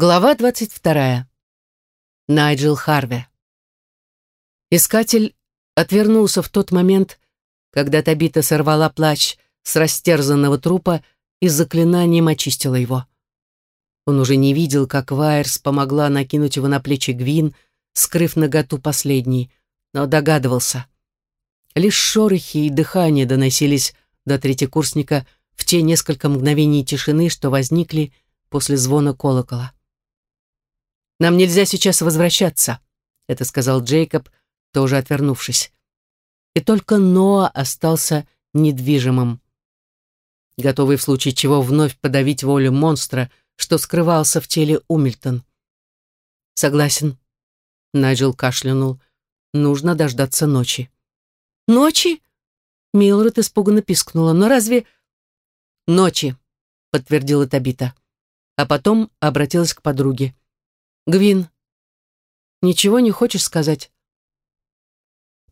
Глава 22. Найджел Харви. Искатель отвернулся в тот момент, когда Табита сорвала плащ с растерзанного трупа и заклинанием очистила его. Он уже не видел, как Вайерс помогла накинуть его на плечи Гвин, скрыв наготу последней, но догадывался. Лишь шорохи и дыхание доносились до третьекурсника в те несколько мгновений тишины, что возникли после звона колокола. «Нам нельзя сейчас возвращаться», — это сказал Джейкоб, тоже отвернувшись. И только Ноа остался недвижимым, готовый в случае чего вновь подавить волю монстра, что скрывался в теле Умильтон. «Согласен», — Найджел кашлянул, — «нужно дождаться ночи». «Ночи?» — Милред испуганно пискнула. «Но разве...» «Ночи», — подтвердила Табита, а потом обратилась к подруге. Гвин, ничего не хочешь сказать?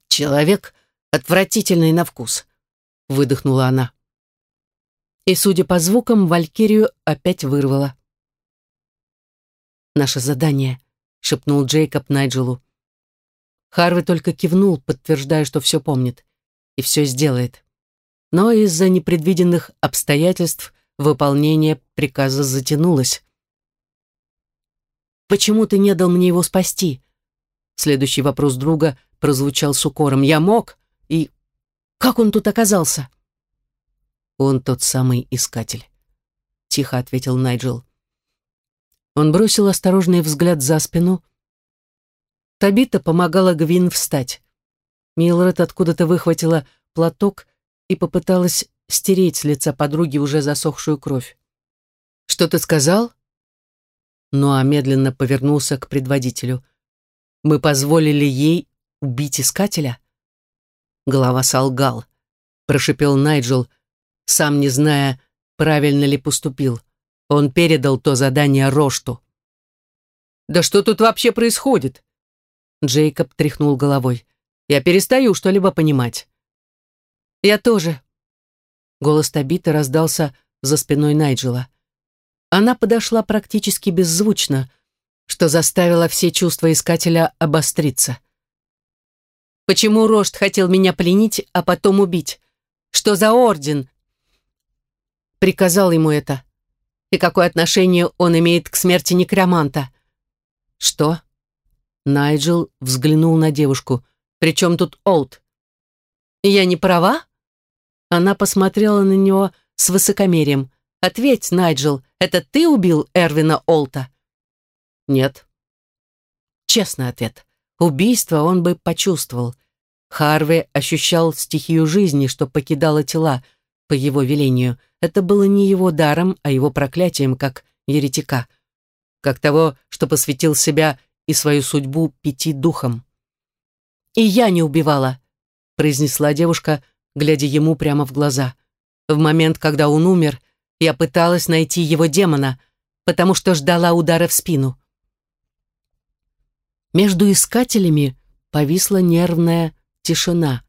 Человек отвратительный на вкус, выдохнула она. И, судя по звукам, Валькирию опять вырвала. «Наше задание», — шепнул Джейкоб Найджелу. Харви только кивнул, подтверждая, что все помнит и все сделает. Но из-за непредвиденных обстоятельств выполнение приказа затянулось. Почему ты не дал мне его спасти?» Следующий вопрос друга прозвучал с укором. «Я мог? И как он тут оказался?» «Он тот самый искатель», — тихо ответил Найджел. Он бросил осторожный взгляд за спину. Табита помогала Гвин встать. Милред откуда-то выхватила платок и попыталась стереть с лица подруги уже засохшую кровь. «Что ты сказал?» Ноа медленно повернулся к предводителю. «Мы позволили ей убить искателя?» Голова солгал. Прошипел Найджел, сам не зная, правильно ли поступил. Он передал то задание Рошту. «Да что тут вообще происходит?» Джейкоб тряхнул головой. «Я перестаю что-либо понимать». «Я тоже». Голос Табита раздался за спиной Найджела. Она подошла практически беззвучно, что заставило все чувства искателя обостриться. «Почему Рошт хотел меня пленить, а потом убить? Что за орден?» Приказал ему это. И какое отношение он имеет к смерти некроманта? «Что?» Найджел взглянул на девушку. «При чем тут Олд?» «Я не права?» Она посмотрела на него с высокомерием. Ответь, Найджел, это ты убил Эрвина Олта? Нет. Честный ответ. Убийство он бы почувствовал. Харви ощущал стихию жизни, что покидала тела по его велению. Это было не его даром, а его проклятием, как еретика. Как того, что посвятил себя и свою судьбу пяти духам. «И я не убивала», — произнесла девушка, глядя ему прямо в глаза. В момент, когда он умер, я пыталась найти его демона, потому что ждала удара в спину. Между искателями повисла нервная тишина.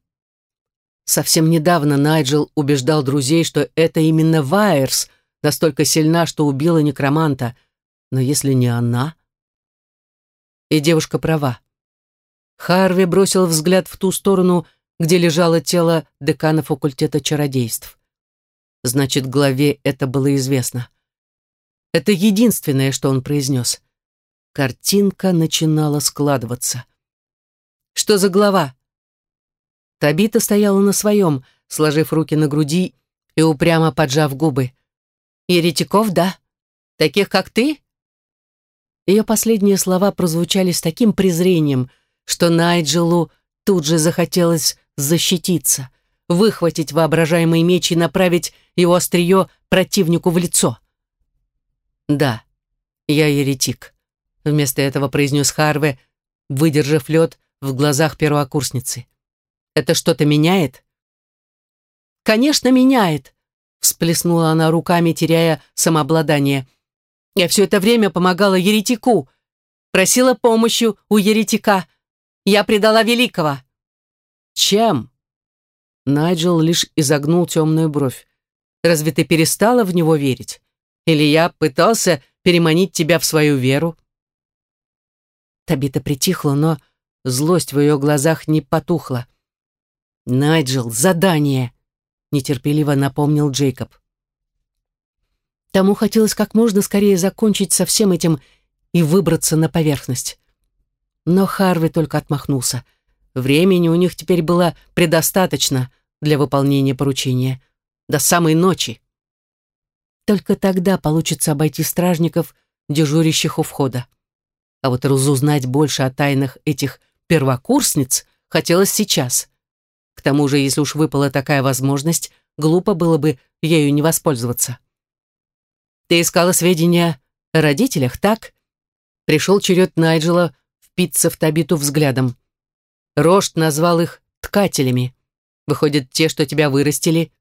Совсем недавно Найджел убеждал друзей, что это именно Вайерс настолько сильна, что убила некроманта. Но если не она... И девушка права. Харви бросил взгляд в ту сторону, где лежало тело декана факультета чародейств. Значит, главе это было известно. Это единственное, что он произнес. Картинка начинала складываться. «Что за глава?» Табита стояла на своем, сложив руки на груди и упрямо поджав губы. «Еретиков, да? Таких, как ты?» Ее последние слова прозвучали с таким презрением, что Найджелу тут же захотелось защититься выхватить воображаемый меч и направить его острие противнику в лицо. «Да, я еретик», — вместо этого произнес Харве, выдержав лед в глазах первокурсницы. «Это что-то меняет?» «Конечно, меняет», — всплеснула она руками, теряя самообладание. «Я все это время помогала еретику, просила помощи у еретика. Я предала великого». «Чем?» Найджел лишь изогнул темную бровь. «Разве ты перестала в него верить? Или я пытался переманить тебя в свою веру. Табита притихла, но злость в ее глазах не потухла. «Найджел, задание!» — нетерпеливо напомнил Джейкоб. Тому хотелось как можно скорее закончить со всем этим и выбраться на поверхность. Но Харви только отмахнулся. Времени у них теперь было предостаточно для выполнения поручения. До самой ночи. Только тогда получится обойти стражников, дежурящих у входа. А вот разузнать больше о тайнах этих первокурсниц хотелось сейчас. К тому же, если уж выпала такая возможность, глупо было бы ею не воспользоваться. Ты искала сведения о родителях, так? Пришел черед Найджела впиться в Табиту взглядом. Рошт назвал их ткателями. Выходит, те, что тебя вырастили,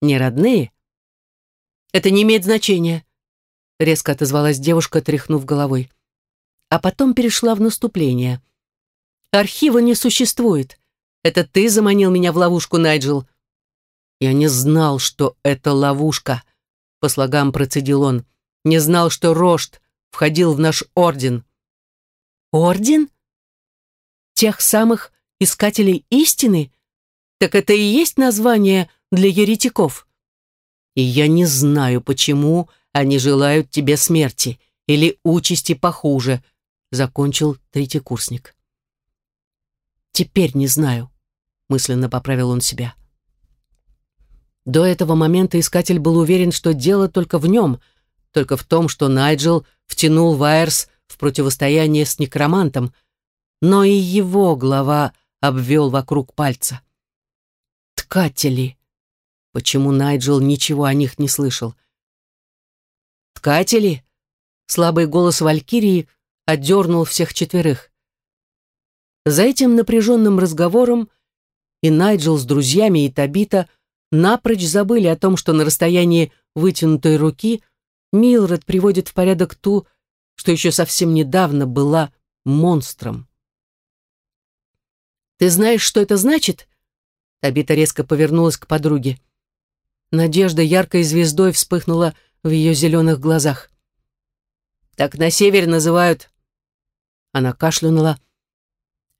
не родные? Это не имеет значения, резко отозвалась девушка, тряхнув головой. А потом перешла в наступление. Архива не существует. Это ты заманил меня в ловушку, Найджел. Я не знал, что это ловушка, по слогам процедил он. Не знал, что Рошт входил в наш орден. Орден? Тех самых искателей истины? Так это и есть название для еретиков. И я не знаю, почему они желают тебе смерти или участи похуже, закончил третий курсник. Теперь не знаю, мысленно поправил он себя. До этого момента искатель был уверен, что дело только в нем, только в том, что Найджел втянул Вайерс в противостояние с некромантом, но и его глава обвел вокруг пальца. Ткатели. Почему Найджел ничего о них не слышал? Ткатели? Слабый голос Валькирии отдернул всех четверых. За этим напряженным разговором и Найджел с друзьями, и Табита – напрочь забыли о том, что на расстоянии вытянутой руки Милред приводит в порядок ту, что еще совсем недавно была монстром. «Ты знаешь, что это значит?» Табита резко повернулась к подруге. Надежда яркой звездой вспыхнула в ее зеленых глазах. «Так на севере называют...» Она кашлянула,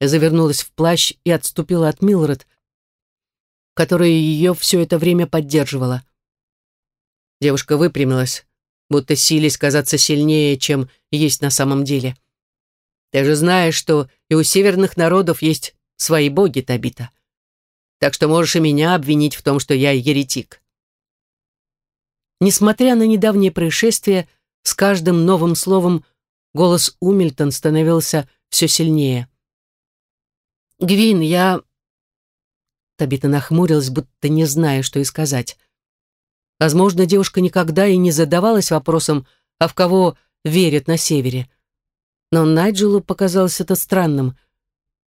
завернулась в плащ и отступила от Милред, которая ее все это время поддерживала. Девушка выпрямилась, будто сились казаться сильнее, чем есть на самом деле. Ты же знаешь, что и у северных народов есть свои боги, Табита. Так что можешь и меня обвинить в том, что я еретик. Несмотря на недавнее происшествие, с каждым новым словом голос Умильтон становился все сильнее. «Гвин, я Табита нахмурилась, будто не зная, что и сказать. Возможно, девушка никогда и не задавалась вопросом, а в кого верят на севере. Но Найджелу показалось это странным.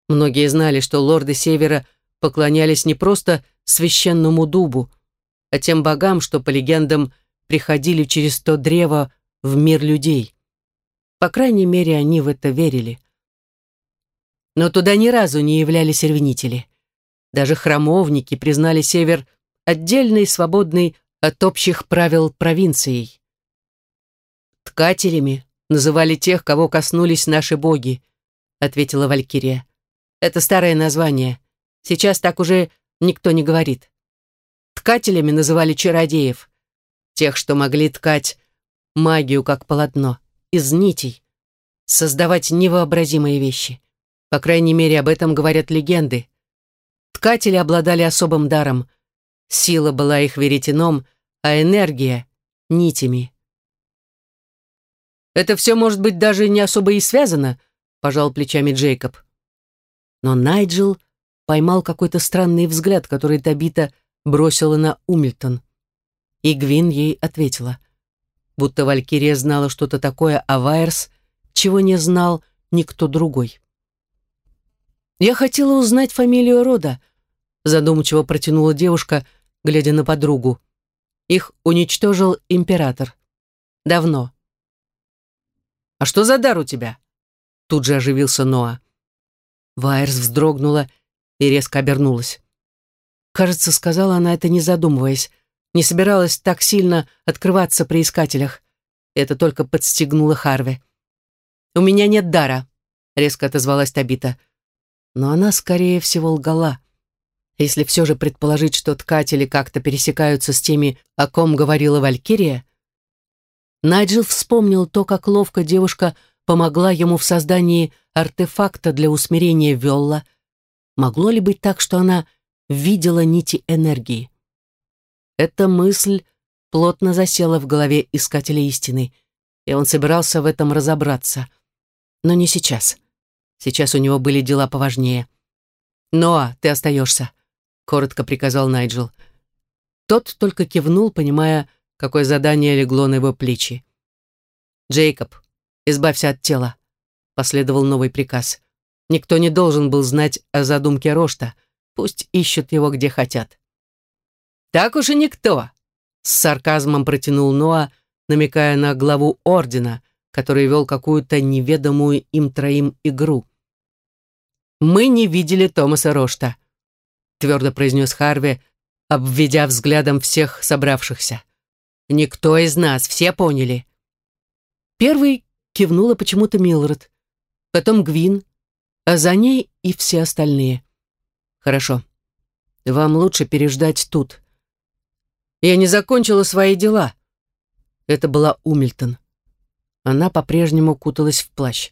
Многие знали, что лорды севера поклонялись не просто священному дубу, а тем богам, что, по легендам, приходили через то древо в мир людей. По крайней мере, они в это верили. Но туда ни разу не являлись ревнители. Даже храмовники признали Север отдельной, свободной от общих правил провинцией. «Ткателями называли тех, кого коснулись наши боги», ответила Валькирия. «Это старое название. Сейчас так уже никто не говорит. Ткателями называли чародеев, тех, что могли ткать магию как полотно, из нитей, создавать невообразимые вещи. По крайней мере, об этом говорят легенды. Ткатели обладали особым даром. Сила была их веретеном, а энергия — нитями. «Это все, может быть, даже не особо и связано», — пожал плечами Джейкоб. Но Найджел поймал какой-то странный взгляд, который Табита бросила на Умильтон. И Гвин ей ответила. Будто Валькирия знала что-то такое о Вайерс, чего не знал никто другой. «Я хотела узнать фамилию рода», задумчиво протянула девушка, глядя на подругу. «Их уничтожил император. Давно». «А что за дар у тебя?» Тут же оживился Ноа. Вайерс вздрогнула и резко обернулась. Кажется, сказала она это не задумываясь, не собиралась так сильно открываться при искателях. Это только подстегнуло Харви. «У меня нет дара», — резко отозвалась Табита. Но она, скорее всего, лгала. Если все же предположить, что ткатели как-то пересекаются с теми, о ком говорила Валькирия, Найджел вспомнил то, как ловко девушка помогла ему в создании артефакта для усмирения Велла. Могло ли быть так, что она видела нити энергии? Эта мысль плотно засела в голове искателя истины, и он собирался в этом разобраться. Но не сейчас. Сейчас у него были дела поважнее. «Ноа, ты остаешься», — коротко приказал Найджел. Тот только кивнул, понимая, какое задание легло на его плечи. «Джейкоб, избавься от тела», — последовал новый приказ. Никто не должен был знать о задумке Рошта. Пусть ищут его где хотят. «Так уж и никто», — с сарказмом протянул Ноа, намекая на главу Ордена, который вел какую-то неведомую им троим игру. «Мы не видели Томаса Рошта», — твердо произнес Харви, обведя взглядом всех собравшихся. «Никто из нас, все поняли». Первый кивнула почему-то Милред, потом Гвин, а за ней и все остальные. «Хорошо. Вам лучше переждать тут». «Я не закончила свои дела». Это была Умильтон. Она по-прежнему куталась в плащ.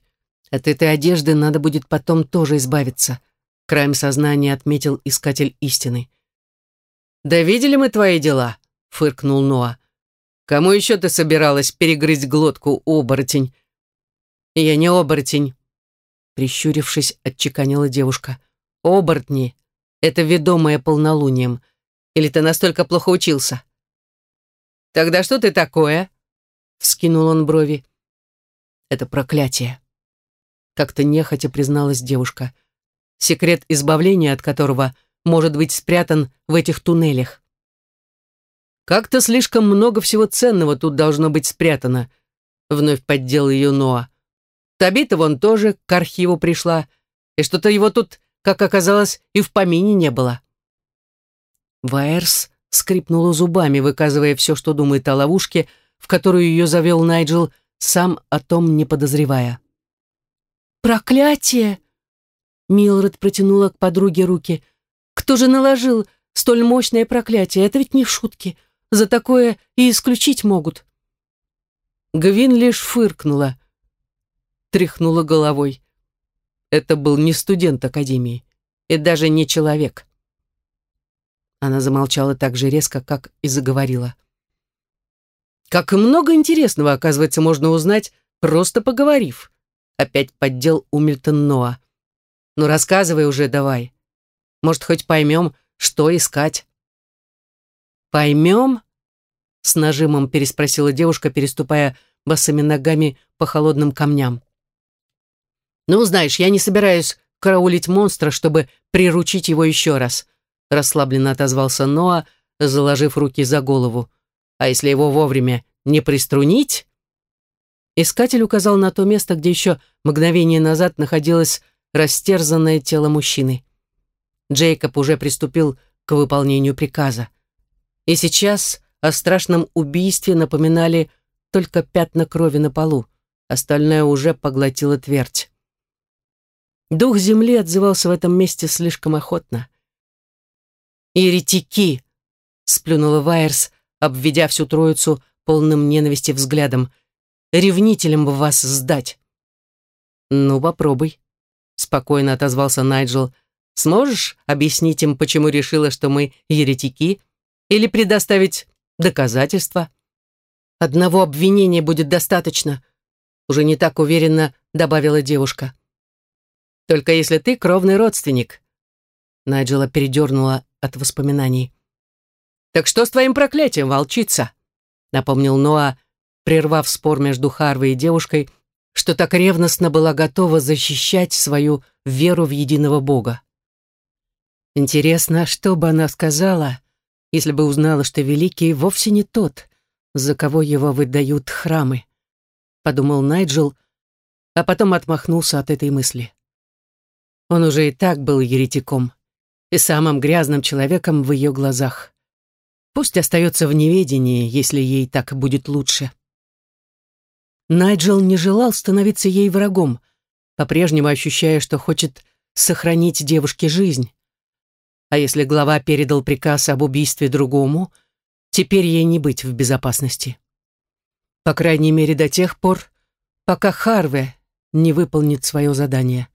От этой одежды надо будет потом тоже избавиться, краем сознания отметил искатель истины. «Да видели мы твои дела?» — фыркнул Ноа. «Кому еще ты собиралась перегрызть глотку, оборотень?» «Я не оборотень», — прищурившись, отчеканила девушка. «Оборотни — это ведомое полнолунием. Или ты настолько плохо учился?» «Тогда что ты такое?» — вскинул он брови. «Это проклятие», — как-то нехотя призналась девушка. «Секрет избавления от которого может быть спрятан в этих туннелях». «Как-то слишком много всего ценного тут должно быть спрятано», — вновь поддел ее Ноа. Табита вон тоже к архиву пришла, и что-то его тут, как оказалось, и в помине не было. Вайерс скрипнула зубами, выказывая все, что думает о ловушке, в которую ее завел Найджел, сам о том не подозревая. «Проклятие!» Милред протянула к подруге руки. «Кто же наложил столь мощное проклятие? Это ведь не шутки. За такое и исключить могут». Гвин лишь фыркнула тряхнула головой. Это был не студент академии и даже не человек. Она замолчала так же резко, как и заговорила. Как много интересного, оказывается, можно узнать, просто поговорив. Опять поддел Умильтон Ноа. Ну рассказывай уже давай. Может, хоть поймем, что искать. Поймем? С нажимом переспросила девушка, переступая босыми ногами по холодным камням. «Ну, знаешь, я не собираюсь караулить монстра, чтобы приручить его еще раз», расслабленно отозвался Ноа, заложив руки за голову. «А если его вовремя не приструнить?» Искатель указал на то место, где еще мгновение назад находилось растерзанное тело мужчины. Джейкоб уже приступил к выполнению приказа. И сейчас о страшном убийстве напоминали только пятна крови на полу, остальное уже поглотила твердь. Дух земли отзывался в этом месте слишком охотно. «Еретики!» — сплюнула Вайерс, обведя всю троицу полным ненависти взглядом. «Ревнителем бы вас сдать!» «Ну, попробуй», — спокойно отозвался Найджел. «Сможешь объяснить им, почему решила, что мы еретики? Или предоставить доказательства?» «Одного обвинения будет достаточно», — уже не так уверенно добавила девушка. Только если ты кровный родственник». Найджела передернула от воспоминаний. «Так что с твоим проклятием, волчица?» напомнил Ноа, прервав спор между Харвой и девушкой, что так ревностно была готова защищать свою веру в единого Бога. Интересно, что бы она сказала, если бы узнала, что Великий вовсе не тот, за кого его выдают храмы, подумал Найджел, а потом отмахнулся от этой мысли. Он уже и так был еретиком и самым грязным человеком в ее глазах. Пусть остается в неведении, если ей так будет лучше. Найджел не желал становиться ей врагом, по-прежнему ощущая, что хочет сохранить девушке жизнь. А если глава передал приказ об убийстве другому, теперь ей не быть в безопасности. По крайней мере, до тех пор, пока Харве не выполнит свое задание.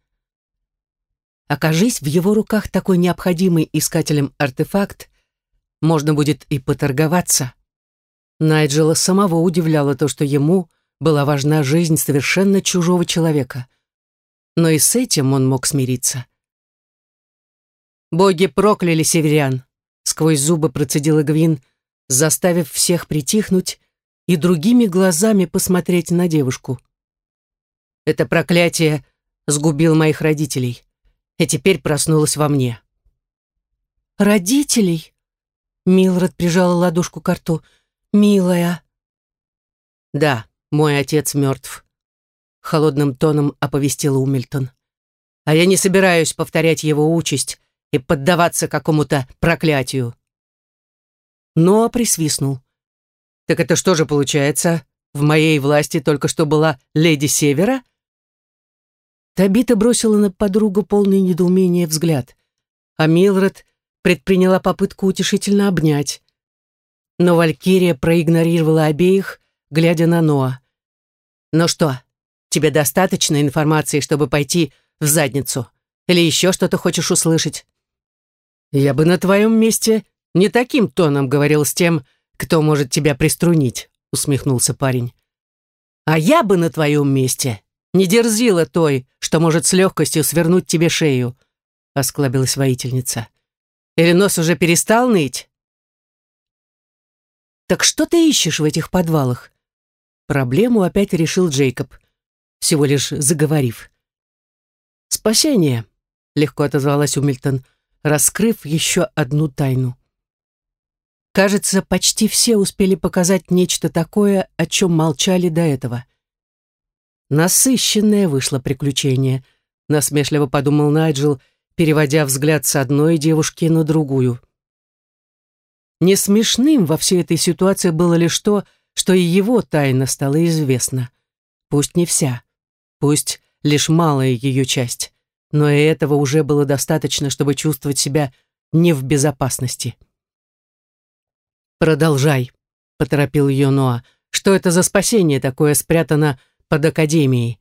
Окажись в его руках такой необходимый искателем артефакт, можно будет и поторговаться. Найджела самого удивляло то, что ему была важна жизнь совершенно чужого человека. Но и с этим он мог смириться. «Боги прокляли северян», — сквозь зубы процедила Гвин, заставив всех притихнуть и другими глазами посмотреть на девушку. «Это проклятие сгубил моих родителей, и теперь проснулось во мне». «Родителей?» Милред прижала ладошку к рту. «Милая». «Да, мой отец мертв», — холодным тоном оповестил Умильтон. «А я не собираюсь повторять его участь и поддаваться какому-то проклятию». Но присвистнул. «Так это что же получается? В моей власти только что была леди Севера?» Табита бросила на подругу полный недоумения взгляд, а Милред предприняла попытку утешительно обнять. Но Валькирия проигнорировала обеих, глядя на Ноа. «Ну что, тебе достаточно информации, чтобы пойти в задницу? Или еще что-то хочешь услышать?» «Я бы на твоем месте не таким тоном говорил с тем, кто может тебя приструнить», усмехнулся парень. «А я бы на твоем месте не дерзила той, что может с легкостью свернуть тебе шею», осклабилась воительница. Или нос уже перестал ныть? Так что ты ищешь в этих подвалах? Проблему опять решил Джейкоб, всего лишь заговорив. «Спасение», — легко отозвалась Умильтон, раскрыв еще одну тайну. Кажется, почти все успели показать нечто такое, о чем молчали до этого. Насыщенное вышло приключение, насмешливо подумал Найджел, — переводя взгляд с одной девушки на другую. Не смешным во всей этой ситуации было лишь то, что и его тайна стала известна. Пусть не вся, пусть лишь малая ее часть, но и этого уже было достаточно, чтобы чувствовать себя не в безопасности. «Продолжай», — поторопил ее Ноа. «Что это за спасение такое спрятано под Академией?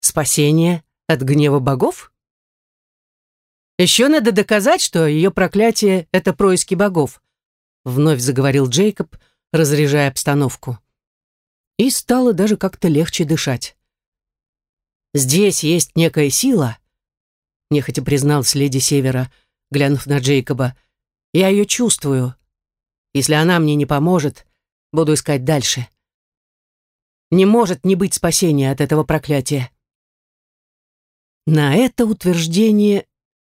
Спасение от гнева богов?» Еще надо доказать, что ее проклятие — это происки богов», — вновь заговорил Джейкоб, разряжая обстановку. И стало даже как-то легче дышать. «Здесь есть некая сила», — нехотя призналась леди Севера, глянув на Джейкоба. «Я ее чувствую. Если она мне не поможет, буду искать дальше. Не может не быть спасения от этого проклятия». На это утверждение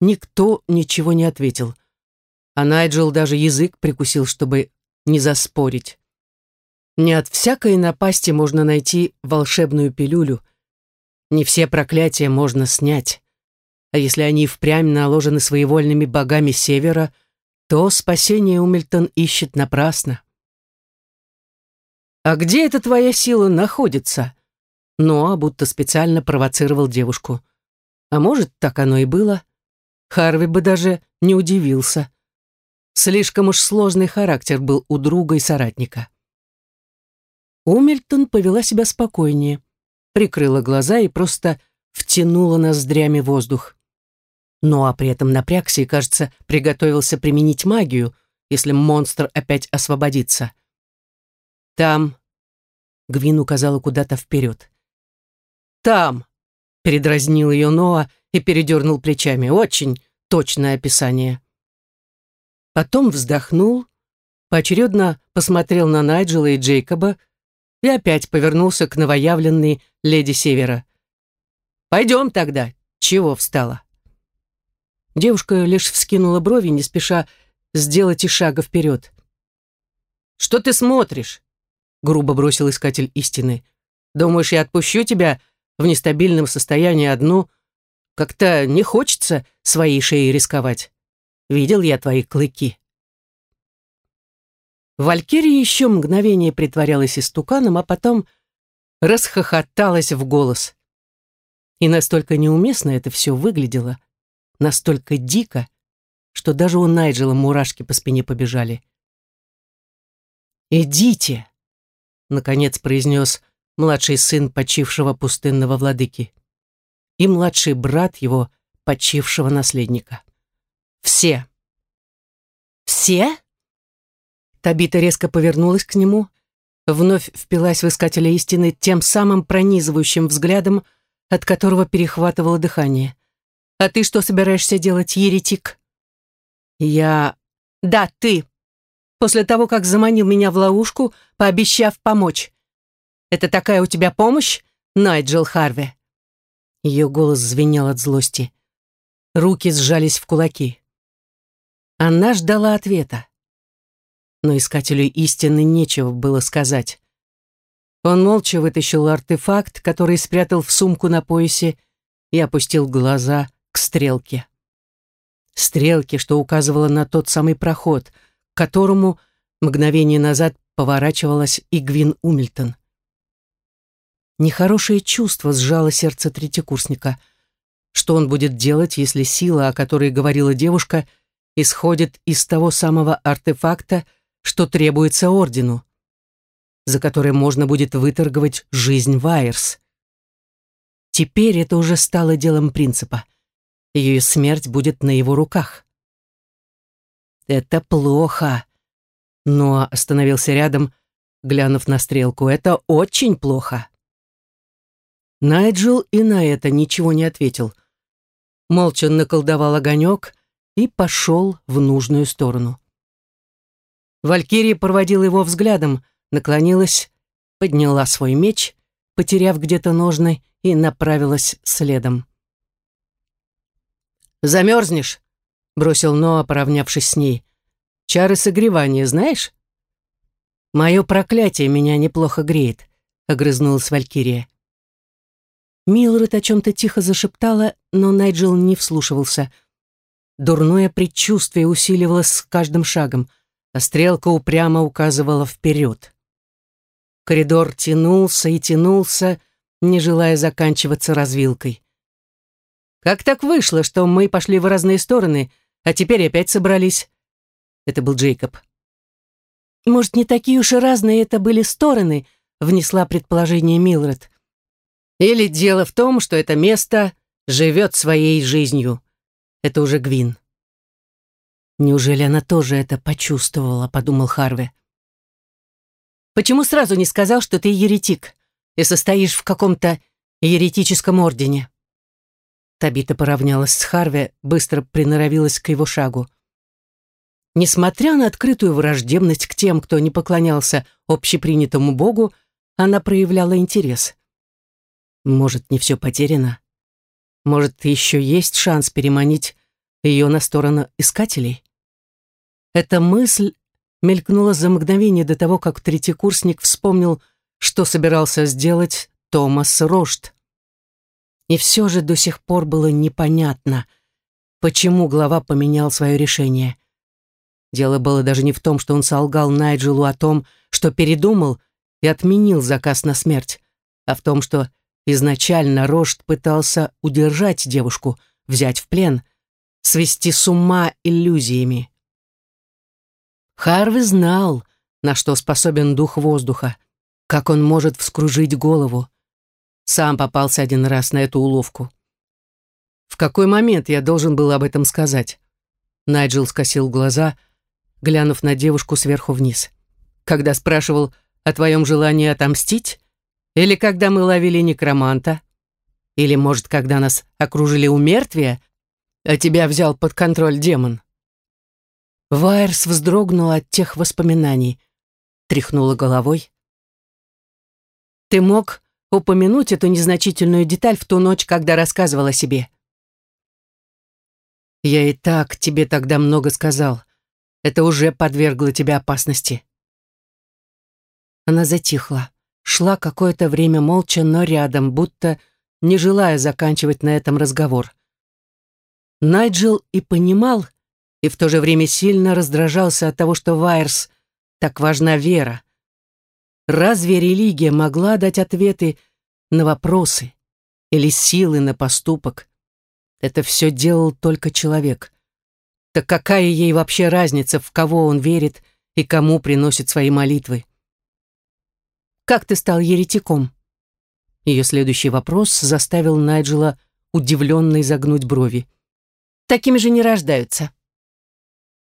Никто ничего не ответил. А Найджел даже язык прикусил, чтобы не заспорить. Не от всякой напасти можно найти волшебную пилюлю. Не все проклятия можно снять. А если они впрямь наложены своевольными богами Севера, то спасение Умильтон ищет напрасно. «А где эта твоя сила находится?» Ноа будто специально провоцировал девушку. А может, так оно и было. Харви бы даже не удивился. Слишком уж сложный характер был у друга и соратника. Умельтон повела себя спокойнее, прикрыла глаза и просто втянула ноздрями воздух. Ну а при этом напрягся и, кажется, приготовился применить магию, если монстр опять освободится. «Там...» — Гвин указала куда-то вперед. «Там!» — передразнил ее Ноа и передернул плечами. Очень точное описание. Потом вздохнул, поочередно посмотрел на Найджела и Джейкоба и опять повернулся к новоявленной леди Севера. «Пойдем тогда. Чего встала?» Девушка лишь вскинула брови, не спеша сделать и шага вперед. «Что ты смотришь?» — грубо бросил искатель истины. «Думаешь, я отпущу тебя в нестабильном состоянии одну, как-то не хочется своей шеей рисковать. Видел я твои клыки. Валькирия еще мгновение притворялась истуканом, а потом расхохоталась в голос. И настолько неуместно это все выглядело, настолько дико, что даже у Найджела мурашки по спине побежали. «Идите!» — наконец произнес младший сын почившего пустынного владыки и младший брат его почившего наследника. «Все!» «Все?» Табита резко повернулась к нему, вновь впилась в искателя истины тем самым пронизывающим взглядом, от которого перехватывало дыхание. «А ты что собираешься делать, еретик?» «Я...» «Да, ты!» После того, как заманил меня в ловушку, пообещав помочь. «Это такая у тебя помощь, Найджел Харви?» Ее голос звенел от злости. Руки сжались в кулаки. Она ждала ответа. Но искателю истины нечего было сказать. Он молча вытащил артефакт, который спрятал в сумку на поясе, и опустил глаза к стрелке. Стрелке, что указывала на тот самый проход, к которому мгновение назад поворачивалась Игвин Умильтон. Нехорошее чувство сжало сердце третьекурсника. Что он будет делать, если сила, о которой говорила девушка, исходит из того самого артефакта, что требуется ордену, за который можно будет выторговать жизнь Вайерс? Теперь это уже стало делом принципа. Ее смерть будет на его руках. Это плохо. Но остановился рядом, глянув на стрелку. Это очень плохо. Найджел и на это ничего не ответил. Молча наколдовал огонек и пошел в нужную сторону. Валькирия проводила его взглядом, наклонилась, подняла свой меч, потеряв где-то ножны, и направилась следом. «Замерзнешь?» — бросил Ноа, поравнявшись с ней. «Чары согревания знаешь?» «Мое проклятие меня неплохо греет», — огрызнулась Валькирия. Милред о чем-то тихо зашептала, но Найджел не вслушивался. Дурное предчувствие усиливалось с каждым шагом, а стрелка упрямо указывала вперед. Коридор тянулся и тянулся, не желая заканчиваться развилкой. «Как так вышло, что мы пошли в разные стороны, а теперь опять собрались?» Это был Джейкоб. «Может, не такие уж и разные это были стороны?» внесла предположение Милред. Или дело в том, что это место живет своей жизнью. Это уже Гвин. Неужели она тоже это почувствовала, подумал Харви. Почему сразу не сказал, что ты еретик и состоишь в каком-то еретическом ордене? Табита поравнялась с Харви, быстро приноровилась к его шагу. Несмотря на открытую враждебность к тем, кто не поклонялся общепринятому богу, она проявляла интерес. Может, не все потеряно? Может, еще есть шанс переманить ее на сторону искателей? Эта мысль мелькнула за мгновение до того, как третьекурсник вспомнил, что собирался сделать Томас Рошт. И все же до сих пор было непонятно, почему глава поменял свое решение. Дело было даже не в том, что он солгал Найджелу о том, что передумал и отменил заказ на смерть, а в том, что Изначально Рошт пытался удержать девушку, взять в плен, свести с ума иллюзиями. Харви знал, на что способен дух воздуха, как он может вскружить голову. Сам попался один раз на эту уловку. В какой момент я должен был об этом сказать? Найджел скосил глаза, глянув на девушку сверху вниз. Когда спрашивал о твоем желании отомстить? Или когда мы ловили некроманта? Или, может, когда нас окружили у мертвия, а тебя взял под контроль демон?» Вайерс вздрогнула от тех воспоминаний, тряхнула головой. «Ты мог упомянуть эту незначительную деталь в ту ночь, когда рассказывала себе?» «Я и так тебе тогда много сказал. Это уже подвергло тебя опасности». Она затихла шла какое-то время молча, но рядом, будто не желая заканчивать на этом разговор. Найджел и понимал, и в то же время сильно раздражался от того, что Вайерс так важна вера. Разве религия могла дать ответы на вопросы или силы на поступок? Это все делал только человек. Так какая ей вообще разница, в кого он верит и кому приносит свои молитвы? «Как ты стал еретиком?» Ее следующий вопрос заставил Найджела удивленно изогнуть брови. «Такими же не рождаются».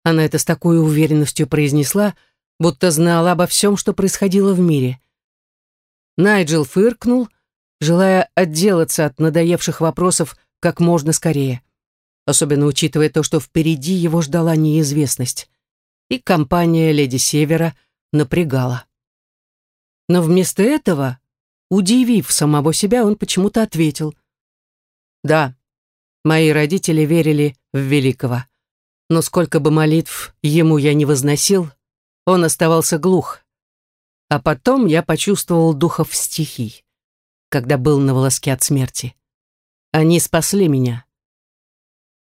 Она это с такой уверенностью произнесла, будто знала обо всем, что происходило в мире. Найджел фыркнул, желая отделаться от надоевших вопросов как можно скорее, особенно учитывая то, что впереди его ждала неизвестность, и компания «Леди Севера» напрягала. Но вместо этого, удивив самого себя, он почему-то ответил. «Да, мои родители верили в Великого, но сколько бы молитв ему я не возносил, он оставался глух. А потом я почувствовал духов стихий, когда был на волоске от смерти. Они спасли меня.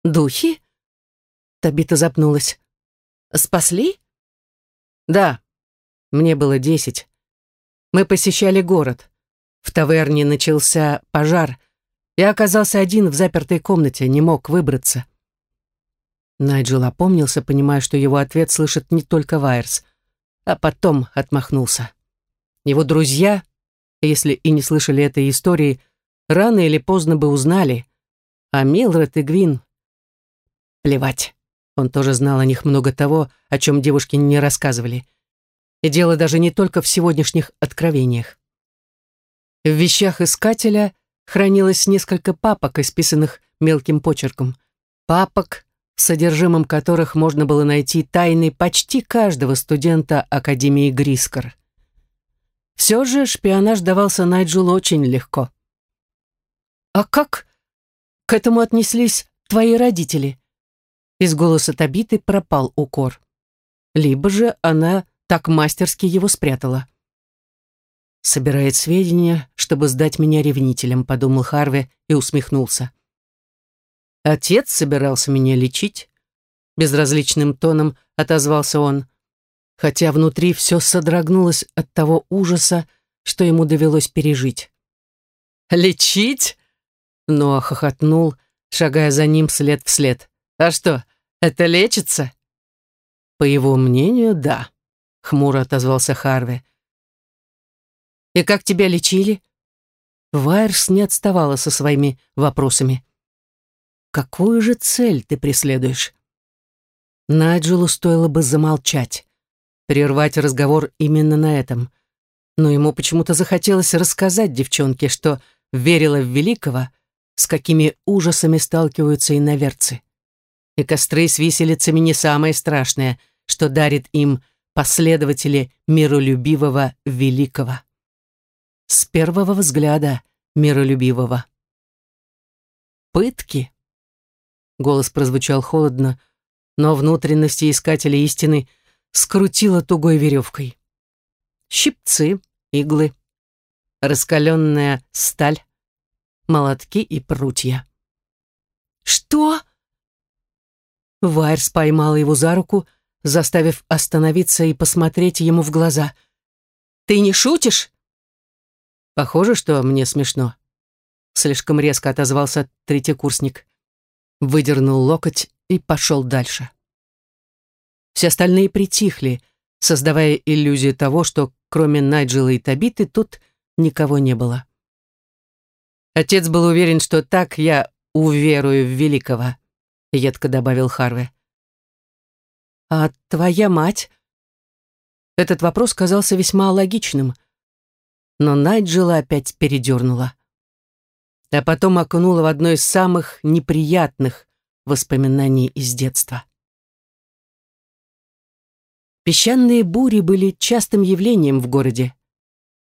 «Духи?» Табита запнулась. «Спасли?» «Да. Мне было десять. Мы посещали город. В таверне начался пожар. Я оказался один в запертой комнате, не мог выбраться». Найджел опомнился, понимая, что его ответ слышит не только Вайерс а потом отмахнулся. Его друзья, если и не слышали этой истории, рано или поздно бы узнали, а Милред и Гвин... Плевать, он тоже знал о них много того, о чем девушки не рассказывали. И дело даже не только в сегодняшних откровениях. В вещах искателя хранилось несколько папок, исписанных мелким почерком. Папок, содержимым которых можно было найти тайны почти каждого студента Академии Грискор. Все же шпионаж давался Найджелу очень легко. «А как к этому отнеслись твои родители?» Из голоса Табиты пропал укор. Либо же она так мастерски его спрятала. «Собирает сведения, чтобы сдать меня ревнителем», — подумал Харви и усмехнулся. Отец собирался меня лечить. Безразличным тоном отозвался он, хотя внутри все содрогнулось от того ужаса, что ему довелось пережить. «Лечить?» Ноа хохотнул, шагая за ним след в след. «А что, это лечится?» «По его мнению, да», — хмуро отозвался Харви. «И как тебя лечили?» Вайерс не отставала со своими вопросами. Какую же цель ты преследуешь? Найджелу стоило бы замолчать, прервать разговор именно на этом. Но ему почему-то захотелось рассказать девчонке, что верила в великого, с какими ужасами сталкиваются иноверцы. И костры с виселицами не самое страшное, что дарит им последователи миролюбивого великого. С первого взгляда миролюбивого. Пытки Голос прозвучал холодно, но внутренности искателя истины скрутило тугой веревкой. Щипцы, иглы, раскаленная сталь, молотки и прутья. «Что?» Вайерс поймала его за руку, заставив остановиться и посмотреть ему в глаза. «Ты не шутишь?» «Похоже, что мне смешно», — слишком резко отозвался третий курсник выдернул локоть и пошел дальше. Все остальные притихли, создавая иллюзию того, что кроме Найджела и Табиты тут никого не было. Отец был уверен, что так я уверую в великого, едко добавил Харве. А твоя мать? Этот вопрос казался весьма логичным, но Найджела опять передернула а потом окунула в одно из самых неприятных воспоминаний из детства. Песчаные бури были частым явлением в городе.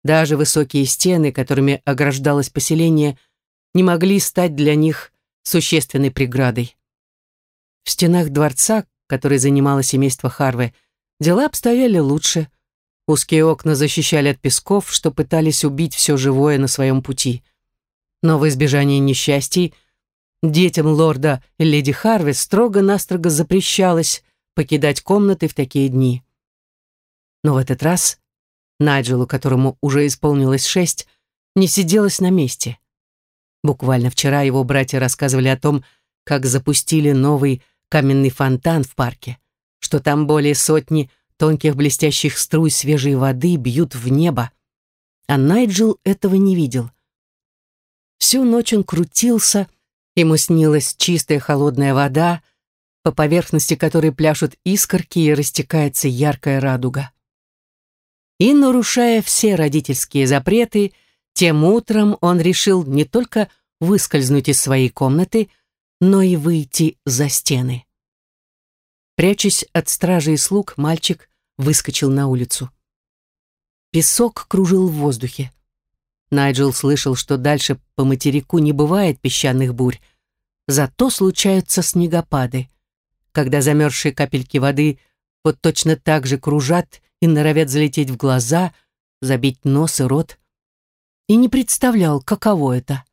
Даже высокие стены, которыми ограждалось поселение, не могли стать для них существенной преградой. В стенах дворца, который занимало семейство Харве, дела обстояли лучше. Узкие окна защищали от песков, что пытались убить все живое на своем пути но в избежание несчастий детям лорда и леди Харви строго-настрого запрещалось покидать комнаты в такие дни. Но в этот раз Найджелу, которому уже исполнилось шесть, не сиделось на месте. Буквально вчера его братья рассказывали о том, как запустили новый каменный фонтан в парке, что там более сотни тонких блестящих струй свежей воды бьют в небо. А Найджел этого не видел. Всю ночь он крутился, ему снилась чистая холодная вода, по поверхности которой пляшут искорки и растекается яркая радуга. И, нарушая все родительские запреты, тем утром он решил не только выскользнуть из своей комнаты, но и выйти за стены. Прячась от стражи и слуг, мальчик выскочил на улицу. Песок кружил в воздухе. Найджел слышал, что дальше по материку не бывает песчаных бурь, зато случаются снегопады, когда замерзшие капельки воды вот точно так же кружат и норовят залететь в глаза, забить нос и рот. И не представлял, каково это.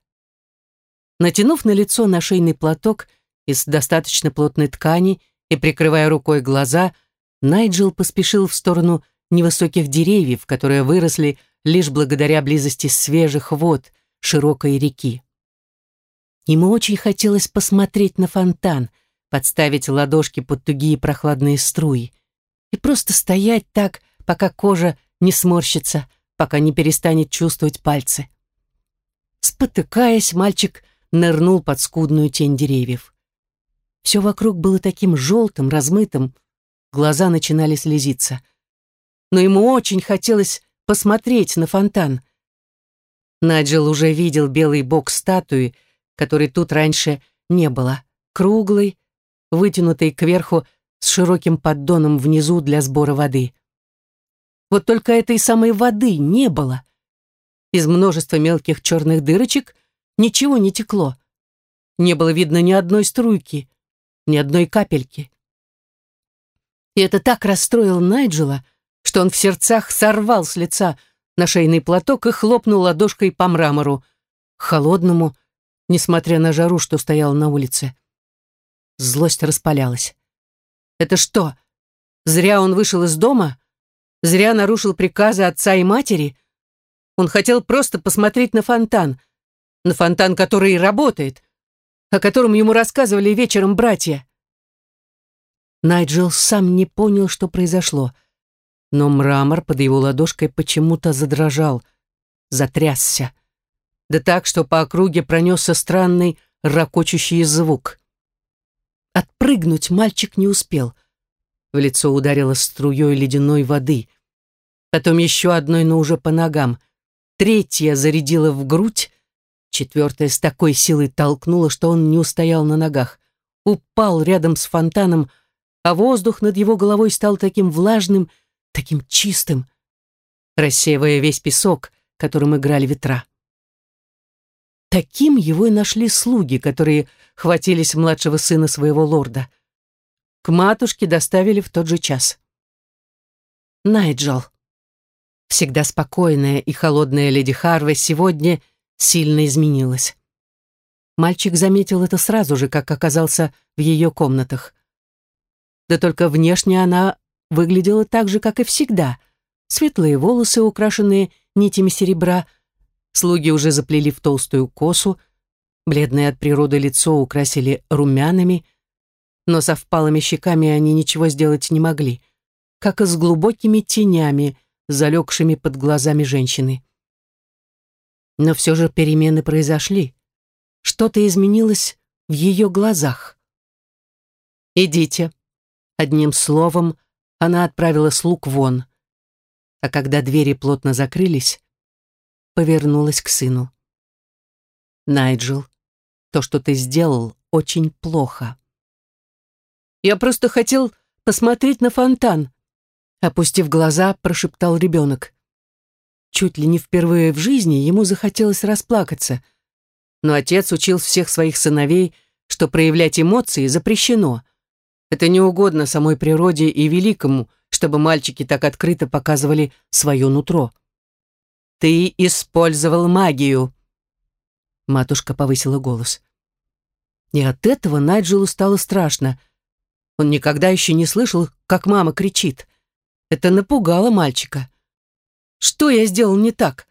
Натянув на лицо нашейный платок из достаточно плотной ткани и прикрывая рукой глаза, Найджел поспешил в сторону невысоких деревьев, которые выросли лишь благодаря близости свежих вод широкой реки. Ему очень хотелось посмотреть на фонтан, подставить ладошки под тугие прохладные струи и просто стоять так, пока кожа не сморщится, пока не перестанет чувствовать пальцы. Спотыкаясь, мальчик нырнул под скудную тень деревьев. Все вокруг было таким желтым, размытым, глаза начинали слезиться. Но ему очень хотелось посмотреть на фонтан. Наджел уже видел белый бок статуи, которой тут раньше не было, круглый, вытянутый кверху с широким поддоном внизу для сбора воды. Вот только этой самой воды не было. Из множества мелких черных дырочек ничего не текло. Не было видно ни одной струйки, ни одной капельки. И это так расстроило Найджела, что он в сердцах сорвал с лица на шейный платок и хлопнул ладошкой по мрамору, холодному, несмотря на жару, что стоял на улице. Злость распалялась. Это что, зря он вышел из дома? Зря нарушил приказы отца и матери? Он хотел просто посмотреть на фонтан, на фонтан, который работает, о котором ему рассказывали вечером братья. Найджел сам не понял, что произошло, но мрамор под его ладошкой почему-то задрожал, затрясся. Да так, что по округе пронесся странный ракочущий звук. Отпрыгнуть мальчик не успел. В лицо ударило струей ледяной воды. Потом еще одной, но уже по ногам. Третья зарядила в грудь, четвертая с такой силой толкнула, что он не устоял на ногах. Упал рядом с фонтаном, а воздух над его головой стал таким влажным, таким чистым, рассеивая весь песок, которым играли ветра. Таким его и нашли слуги, которые хватились младшего сына своего лорда. К матушке доставили в тот же час. Найджел. Всегда спокойная и холодная леди Харвей сегодня сильно изменилась. Мальчик заметил это сразу же, как оказался в ее комнатах. Да только внешне она выглядела так же, как и всегда. Светлые волосы, украшенные нитями серебра, слуги уже заплели в толстую косу, бледное от природы лицо украсили румянами, но со впалыми щеками они ничего сделать не могли, как и с глубокими тенями, залегшими под глазами женщины. Но все же перемены произошли. Что-то изменилось в ее глазах. «Идите», Одним словом, она отправила слуг вон. А когда двери плотно закрылись, повернулась к сыну. «Найджел, то, что ты сделал, очень плохо». «Я просто хотел посмотреть на фонтан», опустив глаза, прошептал ребенок. Чуть ли не впервые в жизни ему захотелось расплакаться. Но отец учил всех своих сыновей, что проявлять эмоции запрещено. Это не угодно самой природе и великому, чтобы мальчики так открыто показывали свое нутро. «Ты использовал магию!» Матушка повысила голос. И от этого Найджелу стало страшно. Он никогда еще не слышал, как мама кричит. Это напугало мальчика. Что я сделал не так?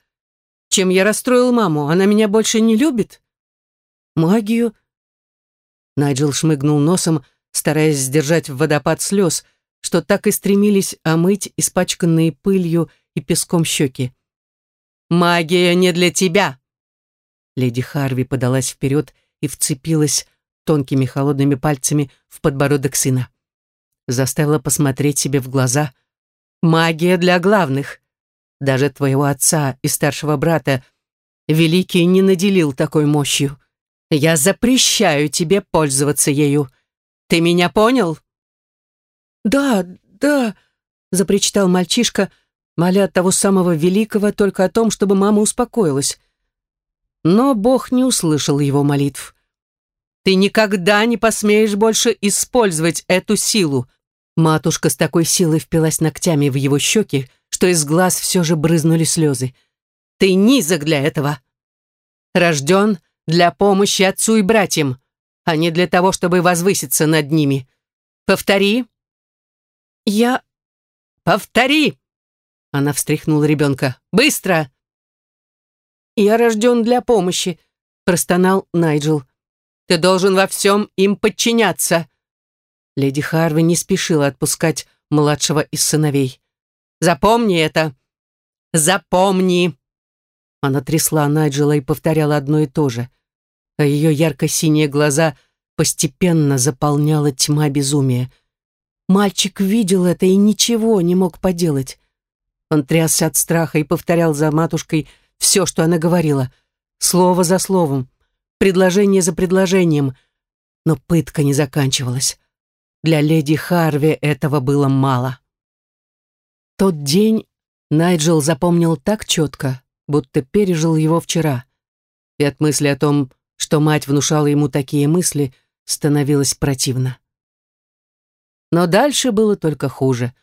Чем я расстроил маму? Она меня больше не любит? Магию? Найджел шмыгнул носом, стараясь сдержать водопад слез, что так и стремились омыть испачканные пылью и песком щеки. «Магия не для тебя!» Леди Харви подалась вперед и вцепилась тонкими холодными пальцами в подбородок сына. Заставила посмотреть себе в глаза. «Магия для главных. Даже твоего отца и старшего брата Великий не наделил такой мощью. Я запрещаю тебе пользоваться ею. Ты меня понял?» «Да, да», — запричитал мальчишка, моля того самого великого только о том, чтобы мама успокоилась. Но Бог не услышал его молитв. «Ты никогда не посмеешь больше использовать эту силу!» Матушка с такой силой впилась ногтями в его щеки, что из глаз все же брызнули слезы. «Ты низок для этого! Рожден для помощи отцу и братьям, а не для того, чтобы возвыситься над ними. Повтори!» «Я...» «Повтори!» Она встряхнула ребенка. «Быстро!» «Я рожден для помощи», — простонал Найджел. «Ты должен во всем им подчиняться!» Леди Харви не спешила отпускать младшего из сыновей. Запомни это. Запомни. Она трясла Найджела и повторяла одно и то же. А ее ярко-синие глаза постепенно заполняла тьма безумия. Мальчик видел это и ничего не мог поделать. Он трясся от страха и повторял за матушкой все, что она говорила, слово за словом, предложение за предложением. Но пытка не заканчивалась. Для леди Харви этого было мало. Тот день Найджел запомнил так четко, будто пережил его вчера. И от мысли о том, что мать внушала ему такие мысли, становилось противно. Но дальше было только хуже.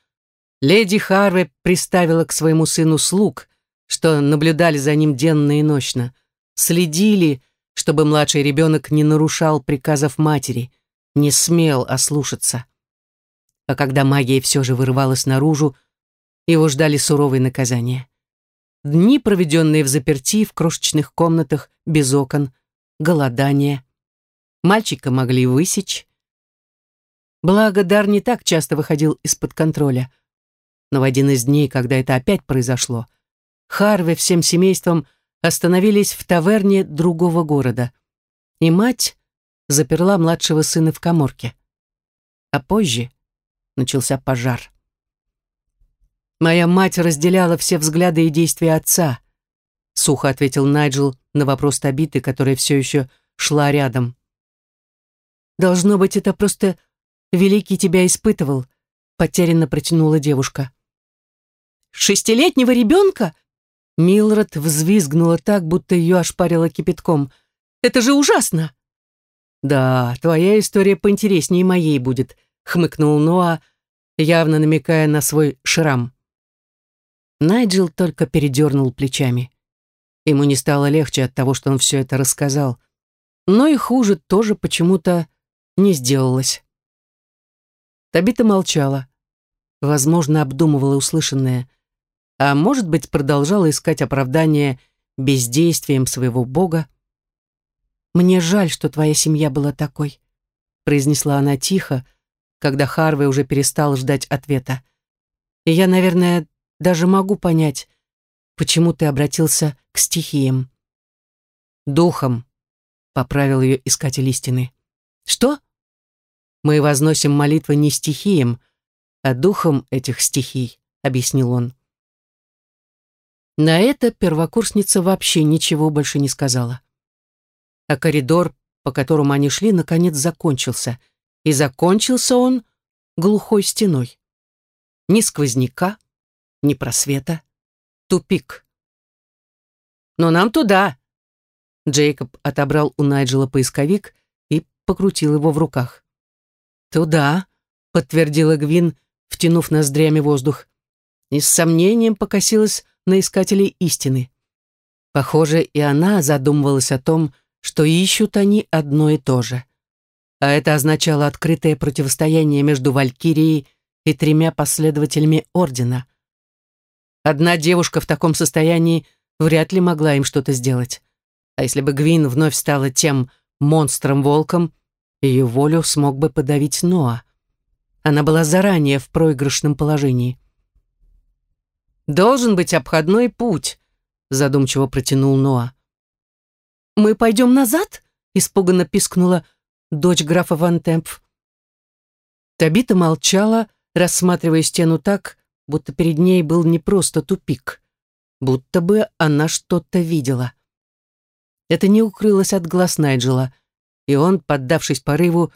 Леди Харви приставила к своему сыну слуг, что наблюдали за ним денно и ночно, следили, чтобы младший ребенок не нарушал приказов матери, не смел ослушаться. А когда магия все же вырывалась наружу, его ждали суровые наказания. Дни, проведенные в заперти в крошечных комнатах без окон, голодание. Мальчика могли высечь. Благо, дар не так часто выходил из-под контроля. Но в один из дней, когда это опять произошло, Харви всем семейством остановились в таверне другого города. И мать заперла младшего сына в коморке. А позже начался пожар. Моя мать разделяла все взгляды и действия отца, сухо ответил Найджел на вопрос Табиты, которая все еще шла рядом. Должно быть, это просто Великий тебя испытывал, потерянно протянула девушка. Шестилетнего ребенка? Милред взвизгнула так, будто ее ошпарило кипятком. Это же ужасно! Да, твоя история поинтереснее моей будет, хмыкнул Ноа, явно намекая на свой шрам. Найджел только передернул плечами. Ему не стало легче от того, что он все это рассказал. Но и хуже тоже почему-то не сделалось. Табита молчала. Возможно, обдумывала услышанное. А может быть, продолжала искать оправдание бездействием своего бога. «Мне жаль, что твоя семья была такой», произнесла она тихо, когда Харвей уже перестал ждать ответа. «И я, наверное, даже могу понять, почему ты обратился к стихиям. Духом, поправил ее искатель истины. Что? Мы возносим молитвы не стихиям, а духом этих стихий, объяснил он. На это первокурсница вообще ничего больше не сказала. А коридор, по которому они шли, наконец закончился. И закончился он глухой стеной. Ни сквозняка, ни просвета. Тупик. «Но нам туда!» Джейкоб отобрал у Найджела поисковик и покрутил его в руках. «Туда», — подтвердила Гвин, втянув ноздрями воздух, и с сомнением покосилась на искателей истины. Похоже, и она задумывалась о том, что ищут они одно и то же. А это означало открытое противостояние между Валькирией и тремя последователями Ордена — Одна девушка в таком состоянии вряд ли могла им что-то сделать. А если бы Гвин вновь стала тем монстром-волком, ее волю смог бы подавить Ноа. Она была заранее в проигрышном положении. «Должен быть обходной путь», — задумчиво протянул Ноа. «Мы пойдем назад?» — испуганно пискнула дочь графа Ван Темпф. Табита молчала, рассматривая стену так, будто перед ней был не просто тупик, будто бы она что-то видела. Это не укрылось от глаз Найджела, и он, поддавшись порыву,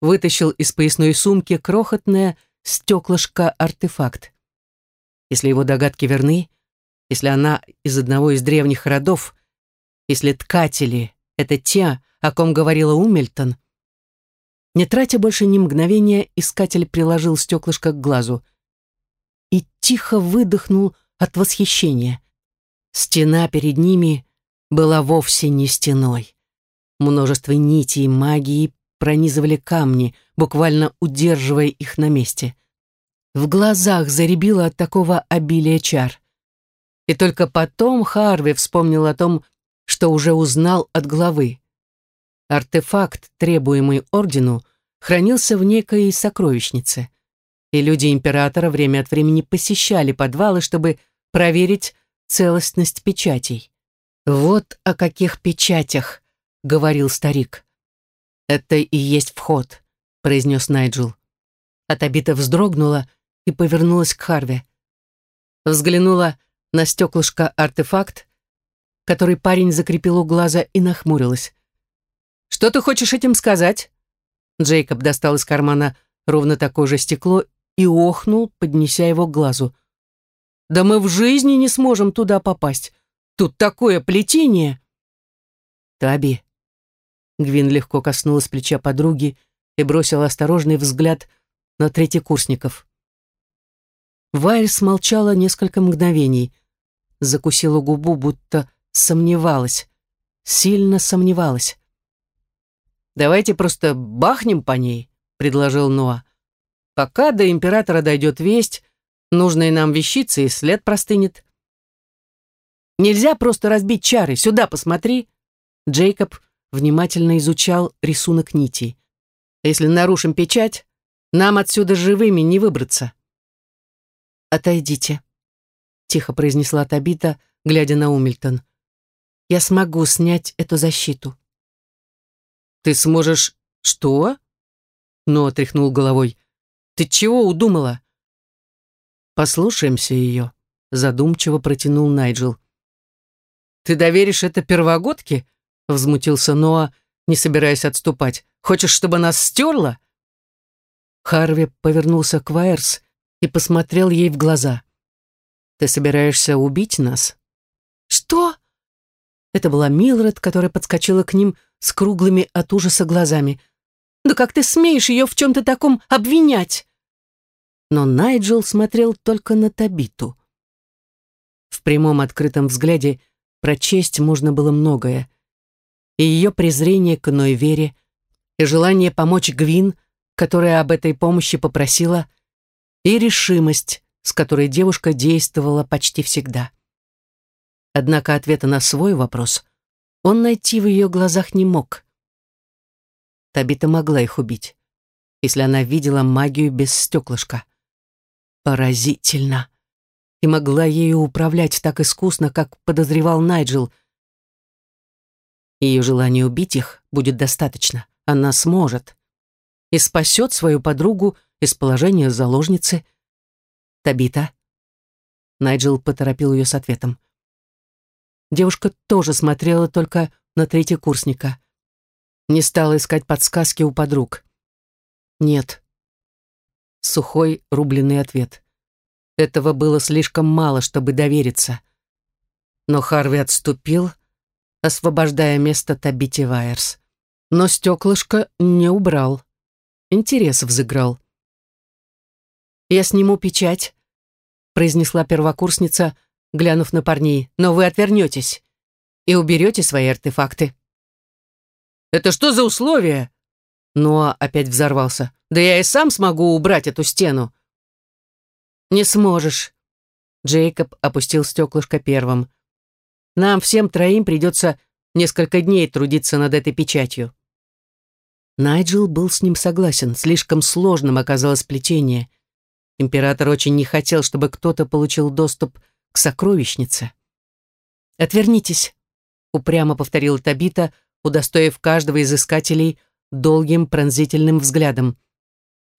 вытащил из поясной сумки крохотное стеклышко-артефакт. Если его догадки верны, если она из одного из древних родов, если ткатели — это те, о ком говорила Умельтон, не тратя больше ни мгновения, искатель приложил стеклышко к глазу и тихо выдохнул от восхищения. Стена перед ними была вовсе не стеной. Множество нитей магии пронизывали камни, буквально удерживая их на месте. В глазах заребило от такого обилия чар. И только потом Харви вспомнил о том, что уже узнал от главы. Артефакт, требуемый ордену, хранился в некой сокровищнице. И люди императора время от времени посещали подвалы, чтобы проверить целостность печатей. «Вот о каких печатях», — говорил старик. «Это и есть вход», — произнес Найджел. Атабита вздрогнула и повернулась к Харве. Взглянула на стеклышко-артефакт, который парень закрепил у глаза и нахмурилась. «Что ты хочешь этим сказать?» Джейкоб достал из кармана ровно такое же стекло и охнул, поднеся его к глазу. «Да мы в жизни не сможем туда попасть. Тут такое плетение!» «Таби!» Гвин легко коснулась плеча подруги и бросила осторожный взгляд на третьекурсников. Вайерс молчала несколько мгновений, закусила губу, будто сомневалась, сильно сомневалась. «Давайте просто бахнем по ней», — предложил Ноа. «Пока до императора дойдет весть, нужные нам вещицы, и след простынет». «Нельзя просто разбить чары, сюда посмотри», Джейкоб внимательно изучал рисунок нити. «Если нарушим печать, нам отсюда живыми не выбраться». «Отойдите», — тихо произнесла Табита, глядя на Умильтон. «Я смогу снять эту защиту». «Ты сможешь... что?» Но отряхнул головой. «Ты чего удумала?» «Послушаемся ее», — задумчиво протянул Найджел. «Ты доверишь это первогодке?» Взмутился Ноа, не собираясь отступать. «Хочешь, чтобы нас стерла?» Харви повернулся к Вайерс и посмотрел ей в глаза. «Ты собираешься убить нас?» «Что?» Это была Милред, которая подскочила к ним с круглыми от ужаса глазами. «Да как ты смеешь ее в чем-то таком обвинять?» Но Найджел смотрел только на Табиту. В прямом открытом взгляде прочесть можно было многое и ее презрение к иной вере, и желание помочь Гвин, которая об этой помощи попросила, и решимость, с которой девушка действовала почти всегда. Однако ответа на свой вопрос он найти в ее глазах не мог. Табита могла их убить, если она видела магию без стеклышка. Поразительно. И могла ею управлять так искусно, как подозревал Найджел, ее желание убить их будет достаточно. Она сможет. И спасет свою подругу из положения заложницы. Табита. Найджел поторопил ее с ответом. Девушка тоже смотрела только на третьекурсника. Не стала искать подсказки у подруг. Нет. Сухой, рубленый ответ. Этого было слишком мало, чтобы довериться. Но Харви отступил, освобождая место Табити Вайерс. Но стеклышко не убрал. Интерес взыграл. «Я сниму печать», — произнесла первокурсница, глянув на парней, «но вы отвернетесь и уберете свои артефакты». «Это что за условия?» Ноа опять взорвался. «Да я и сам смогу убрать эту стену». «Не сможешь». Джейкоб опустил стеклышко первым. «Нам всем троим придется несколько дней трудиться над этой печатью». Найджел был с ним согласен, слишком сложным оказалось плетение. Император очень не хотел, чтобы кто-то получил доступ к сокровищнице. «Отвернитесь», — упрямо повторила Табита, удостоив каждого из искателей долгим пронзительным взглядом.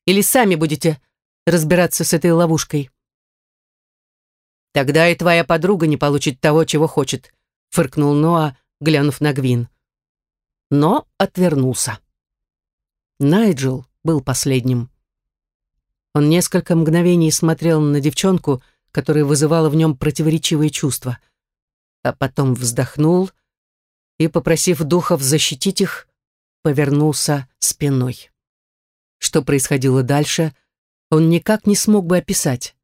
«Или сами будете разбираться с этой ловушкой?» «Тогда и твоя подруга не получит того, чего хочет», — фыркнул Ноа, глянув на Гвин. Но отвернулся. Найджел был последним. Он несколько мгновений смотрел на девчонку, которая вызывала в нем противоречивые чувства, а потом вздохнул и, попросив духов защитить их, повернулся спиной. Что происходило дальше, он никак не смог бы описать.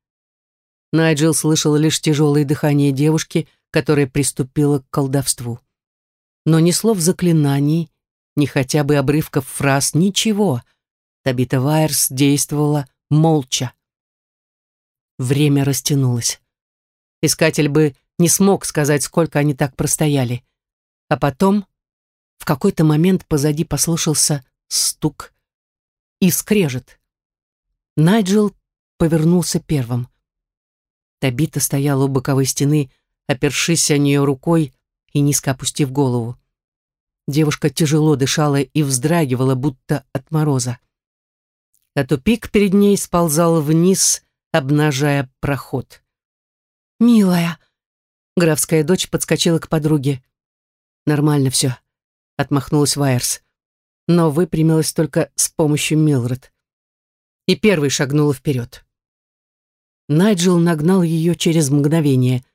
Найджел слышал лишь тяжелое дыхание девушки, которая приступила к колдовству. Но ни слов заклинаний, ни хотя бы обрывков фраз, ничего. Табита Вайерс действовала молча. Время растянулось. Искатель бы не смог сказать, сколько они так простояли. А потом, в какой-то момент позади послышался стук и скрежет. Найджел повернулся первым. Табита стояла у боковой стены, опершись о нее рукой и низко опустив голову. Девушка тяжело дышала и вздрагивала, будто от мороза. А тупик перед ней сползал вниз, обнажая проход. «Милая!» Графская дочь подскочила к подруге. «Нормально все», — отмахнулась Вайерс. Но выпрямилась только с помощью Милред. И первый шагнула вперед. Найджел нагнал ее через мгновение,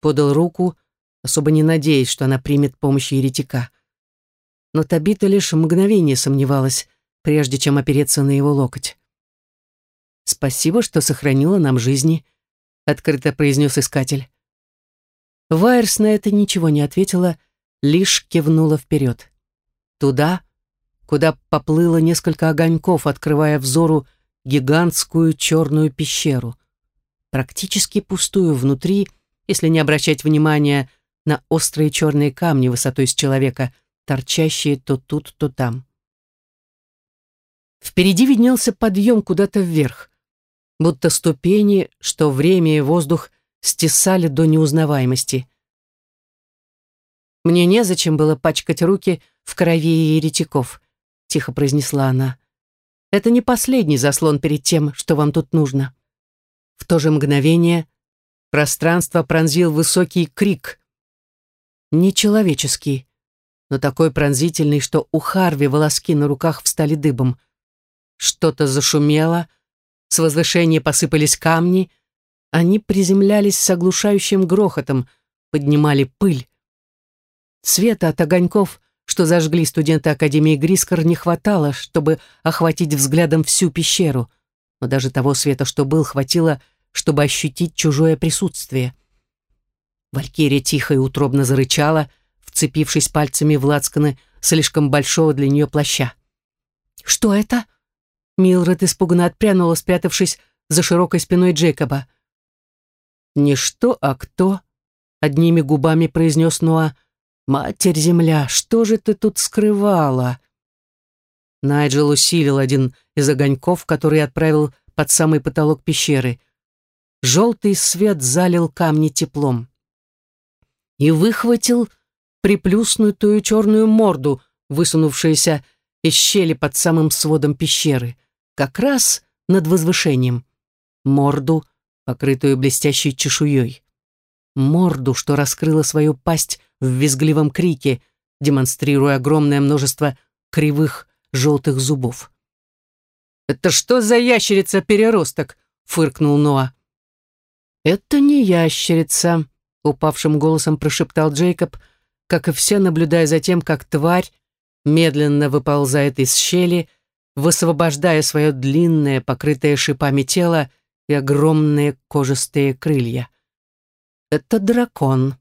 подал руку, особо не надеясь, что она примет помощь еретика. Но Табита лишь мгновение сомневалась, прежде чем опереться на его локоть. «Спасибо, что сохранила нам жизни», — открыто произнес искатель. Вайерс на это ничего не ответила, лишь кивнула вперед. Туда, куда поплыло несколько огоньков, открывая взору гигантскую черную пещеру практически пустую внутри, если не обращать внимания на острые черные камни высотой с человека, торчащие то тут, то там. Впереди виднелся подъем куда-то вверх, будто ступени, что время и воздух стесали до неузнаваемости. «Мне незачем было пачкать руки в крови еретиков», — тихо произнесла она. «Это не последний заслон перед тем, что вам тут нужно». В то же мгновение пространство пронзил высокий крик. Нечеловеческий, но такой пронзительный, что у Харви волоски на руках встали дыбом. Что-то зашумело, с возвышения посыпались камни, они приземлялись с оглушающим грохотом, поднимали пыль. Света от огоньков, что зажгли студенты Академии Грискор, не хватало, чтобы охватить взглядом всю пещеру но даже того света, что был, хватило, чтобы ощутить чужое присутствие. Валькирия тихо и утробно зарычала, вцепившись пальцами в лацканы слишком большого для нее плаща. «Что это?» Милред испуганно отпрянула, спрятавшись за широкой спиной Джейкоба. «Не что, а кто?» — одними губами произнес Нуа. «Матерь-земля, что же ты тут скрывала?» Найджел усилил один из огоньков, который отправил под самый потолок пещеры. Желтый свет залил камни теплом. И выхватил приплюснутую черную морду, высунувшуюся из щели под самым сводом пещеры, как раз над возвышением. Морду, покрытую блестящей чешуей. Морду, что раскрыла свою пасть в визгливом крике, демонстрируя огромное множество кривых желтых зубов. «Это что за ящерица-переросток?» — фыркнул Ноа. «Это не ящерица», — упавшим голосом прошептал Джейкоб, как и все, наблюдая за тем, как тварь медленно выползает из щели, высвобождая свое длинное, покрытое шипами тело и огромные кожистые крылья. «Это дракон».